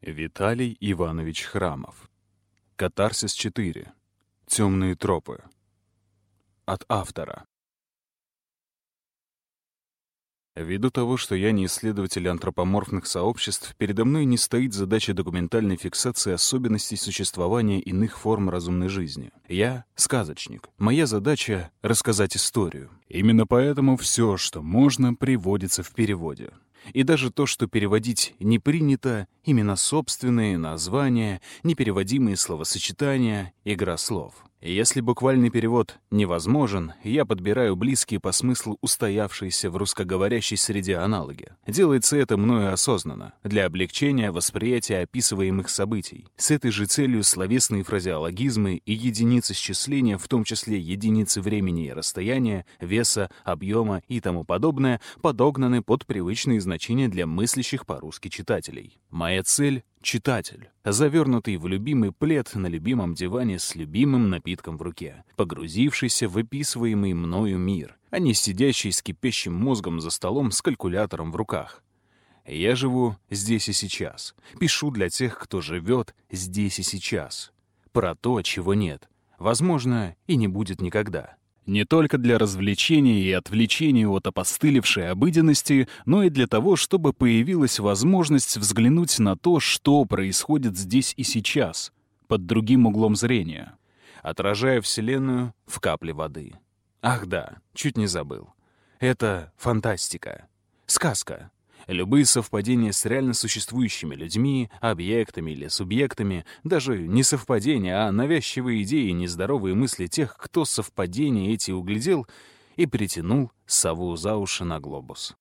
Виталий Иванович Храмов. Катарсис 4. Темные тропы. От автора. Ввиду того, что я не исследователь антропоморфных сообществ, передо мной не стоит задача документальной фиксации особенностей существования иных форм разумной жизни. Я — сказочник. Моя задача — рассказать историю. Именно поэтому все, что можно, приводится в переводе. И даже то, что переводить не принято, именно собственные названия, непереводимые словосочетания, игра слов — если буквальный перевод невозможен, я подбираю близкие по смыслу устоявшиеся в русскоговорящей среде аналоги. Делается это мною осознанно, для облегчения восприятия описываемых событий. С этой же целью словесные фразеологизмы и единицы счисления, в том числе единицы времени и расстояния, веса, объема и тому подобное, подогнаны под привычные значения для мыслящих по-русски читателей. Моя цель Читатель, завернутый в любимый плед на любимом диване с любимым напитком в руке, погрузившийся в описываемый мною мир, а не сидящий с кипящим мозгом за столом с калькулятором в руках. Я живу здесь и сейчас. Пишу для тех, кто живет здесь и сейчас. Про то, чего нет. Возможно, и не будет никогда. Не только для развлечения и отвлечения от опостылевшей обыденности, но и для того, чтобы появилась возможность взглянуть на то, что происходит здесь и сейчас, под другим углом зрения, отражая Вселенную в капле воды. Ах да, чуть не забыл. Это фантастика. Сказка. Любые совпадения с реально существующими людьми, объектами или субъектами, даже не совпадения, а навязчивые идеи и нездоровые мысли тех, кто совпадения эти углядел и притянул сову за уши на глобус.